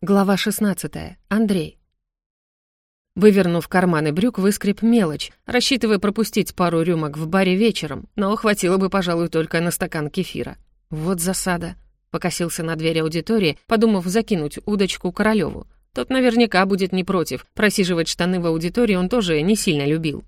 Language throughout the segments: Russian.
Глава 16. Андрей. Вывернув карманы брюк, выскреб мелочь, рассчитывая пропустить пару рюмок в баре вечером, но хватило бы, пожалуй, только на стакан кефира. Вот засада. Покосился на дверь аудитории, подумав закинуть удочку Королёву. Тот наверняка будет не против. Просиживать штаны в аудитории он тоже не сильно любил.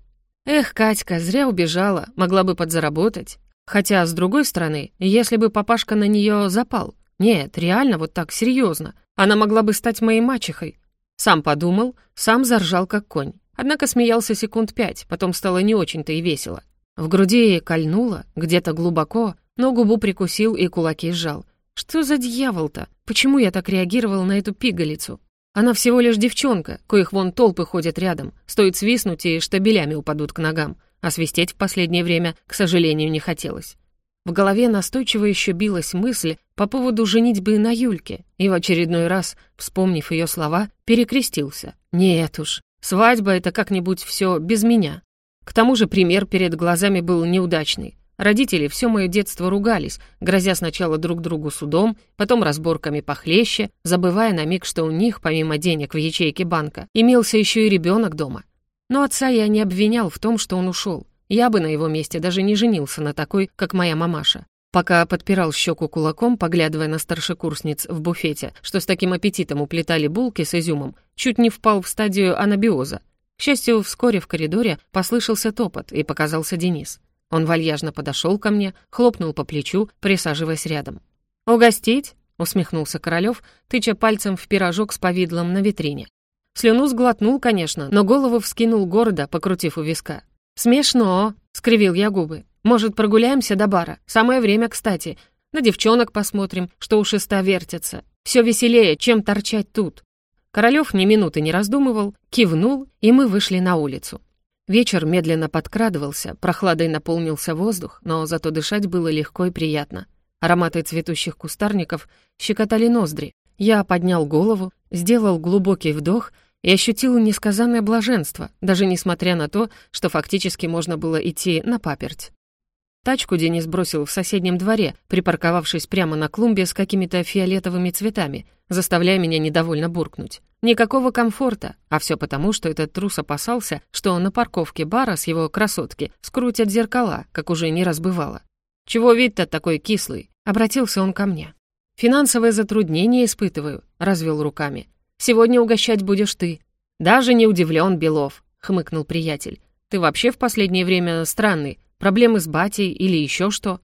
Эх, Катька, зря убежала, могла бы подзаработать. Хотя, с другой стороны, если бы папашка на неё запал. Нет, реально, вот так, серьезно. Она могла бы стать моей мачехой. Сам подумал, сам заржал как конь. Однако смеялся секунд пять, потом стало не очень-то и весело. В груди кольнуло, где-то глубоко, но губу прикусил и кулаки сжал. Что за дьявол-то? Почему я так реагировал на эту пигалицу? Она всего лишь девчонка, коих вон толпы ходят рядом. Стоит свистнуть, и штабелями упадут к ногам. А свистеть в последнее время, к сожалению, не хотелось. В голове настойчиво еще билась мысль по поводу женитьбы на Юльке, и в очередной раз, вспомнив ее слова, перекрестился. «Нет уж, свадьба — это как-нибудь все без меня». К тому же пример перед глазами был неудачный. Родители все мое детство ругались, грозя сначала друг другу судом, потом разборками похлеще, забывая на миг, что у них, помимо денег в ячейке банка, имелся еще и ребенок дома. Но отца я не обвинял в том, что он ушел. Я бы на его месте даже не женился на такой, как моя мамаша. Пока подпирал щеку кулаком, поглядывая на старшекурсниц в буфете, что с таким аппетитом уплетали булки с изюмом, чуть не впал в стадию анабиоза. К счастью, вскоре в коридоре послышался топот, и показался Денис. Он вальяжно подошел ко мне, хлопнул по плечу, присаживаясь рядом. «Угостить?» — усмехнулся Королёв, тыча пальцем в пирожок с повидлом на витрине. Слюну сглотнул, конечно, но голову вскинул гордо, покрутив у виска. «Смешно», — скривил я губы. «Может, прогуляемся до бара? Самое время, кстати. На девчонок посмотрим, что у шеста вертятся. Все веселее, чем торчать тут». Королёв ни минуты не раздумывал, кивнул, и мы вышли на улицу. Вечер медленно подкрадывался, прохладой наполнился воздух, но зато дышать было легко и приятно. Ароматы цветущих кустарников щекотали ноздри. Я поднял голову, сделал глубокий вдох и ощутила несказанное блаженство, даже несмотря на то, что фактически можно было идти на паперть. Тачку Денис бросил в соседнем дворе, припарковавшись прямо на клумбе с какими-то фиолетовыми цветами, заставляя меня недовольно буркнуть. Никакого комфорта, а все потому, что этот трус опасался, что на парковке бара с его красотки скрутят зеркала, как уже не раз бывало. «Чего вид-то такой кислый?» — обратился он ко мне. «Финансовое затруднение испытываю», — развел руками. Сегодня угощать будешь ты». «Даже не удивлен, Белов», — хмыкнул приятель. «Ты вообще в последнее время странный. Проблемы с батей или еще что?»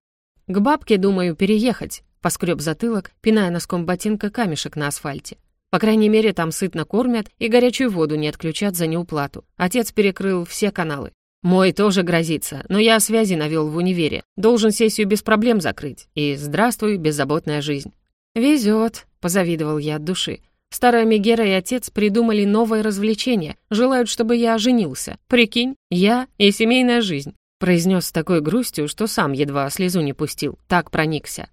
«К бабке, думаю, переехать», — поскреб затылок, пиная носком ботинка камешек на асфальте. По крайней мере, там сытно кормят и горячую воду не отключат за неуплату. Отец перекрыл все каналы. Мой тоже грозится, но я связи навел в универе. Должен сессию без проблем закрыть. И здравствуй, беззаботная жизнь. «Везет», — позавидовал я от души. Старая Мегера и отец придумали новое развлечение, желают, чтобы я женился. Прикинь, я и семейная жизнь. Произнес с такой грустью, что сам едва слезу не пустил, так проникся.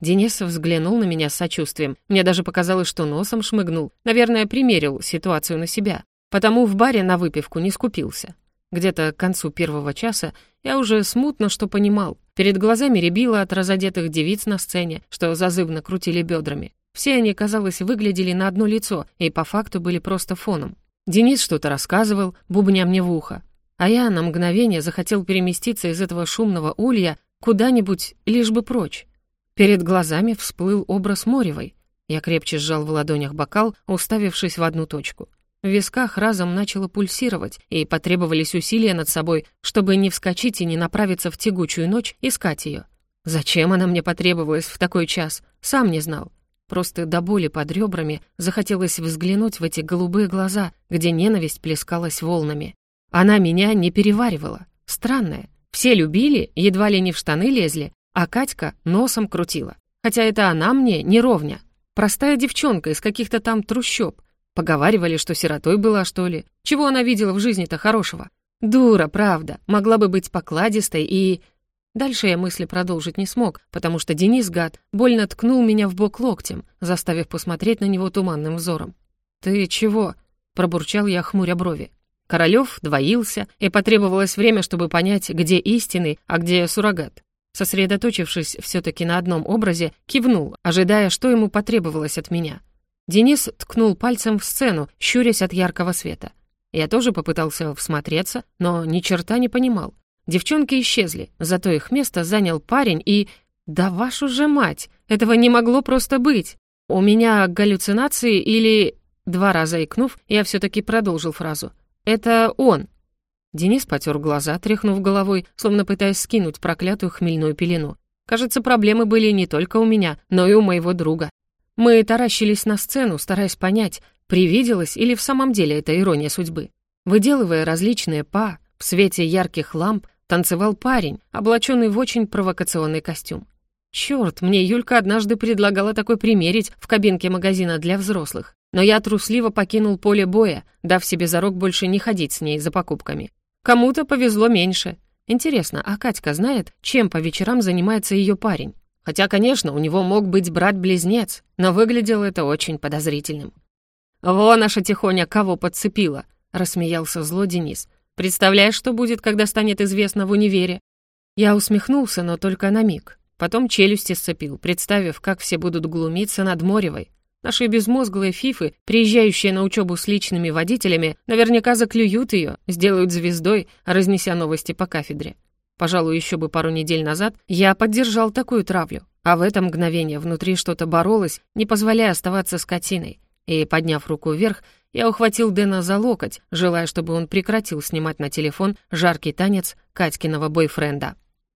Денис взглянул на меня с сочувствием. Мне даже показалось, что носом шмыгнул. Наверное, примерил ситуацию на себя. Потому в баре на выпивку не скупился. Где-то к концу первого часа я уже смутно что понимал. Перед глазами рябило от разодетых девиц на сцене, что зазывно крутили бедрами. Все они, казалось, выглядели на одно лицо и по факту были просто фоном. Денис что-то рассказывал, бубня мне в ухо. А я на мгновение захотел переместиться из этого шумного улья куда-нибудь, лишь бы прочь. Перед глазами всплыл образ Моревой. Я крепче сжал в ладонях бокал, уставившись в одну точку. В висках разом начало пульсировать, и потребовались усилия над собой, чтобы не вскочить и не направиться в тягучую ночь искать ее. Зачем она мне потребовалась в такой час, сам не знал. Просто до боли под ребрами захотелось взглянуть в эти голубые глаза, где ненависть плескалась волнами. Она меня не переваривала. Странная. Все любили, едва ли не в штаны лезли, а Катька носом крутила. Хотя это она мне не ровня. Простая девчонка из каких-то там трущоб. Поговаривали, что сиротой была, что ли. Чего она видела в жизни-то хорошего? Дура, правда. Могла бы быть покладистой и... Дальше я мысли продолжить не смог, потому что Денис, гад, больно ткнул меня в бок локтем, заставив посмотреть на него туманным взором. «Ты чего?» — пробурчал я, хмуря брови. Королёв двоился, и потребовалось время, чтобы понять, где истинный, а где суррогат. Сосредоточившись все таки на одном образе, кивнул, ожидая, что ему потребовалось от меня. Денис ткнул пальцем в сцену, щурясь от яркого света. Я тоже попытался всмотреться, но ни черта не понимал. Девчонки исчезли, зато их место занял парень и... Да вашу же мать! Этого не могло просто быть! У меня галлюцинации или... Два раза икнув, я все таки продолжил фразу. «Это он!» Денис потер глаза, тряхнув головой, словно пытаясь скинуть проклятую хмельную пелену. Кажется, проблемы были не только у меня, но и у моего друга. Мы таращились на сцену, стараясь понять, привиделось или в самом деле это ирония судьбы. Выделывая различные па, в свете ярких ламп танцевал парень, облаченный в очень провокационный костюм. Черт, мне Юлька однажды предлагала такой примерить в кабинке магазина для взрослых. Но я трусливо покинул поле боя, дав себе зарок больше не ходить с ней за покупками. Кому-то повезло меньше. Интересно, а Катька знает, чем по вечерам занимается ее парень? Хотя, конечно, у него мог быть брат-близнец, но выглядело это очень подозрительным. «Во наша тихоня кого подцепила!» — рассмеялся зло Денис. «Представляешь, что будет, когда станет известно в универе?» Я усмехнулся, но только на миг. Потом челюсти сцепил, представив, как все будут глумиться над Моревой. Наши безмозглые фифы, приезжающие на учебу с личными водителями, наверняка заклюют ее, сделают звездой, разнеся новости по кафедре. Пожалуй, еще бы пару недель назад я поддержал такую травлю, а в это мгновение внутри что-то боролось, не позволяя оставаться скотиной. И, подняв руку вверх, я ухватил Дэна за локоть, желая, чтобы он прекратил снимать на телефон жаркий танец Катькиного бойфренда.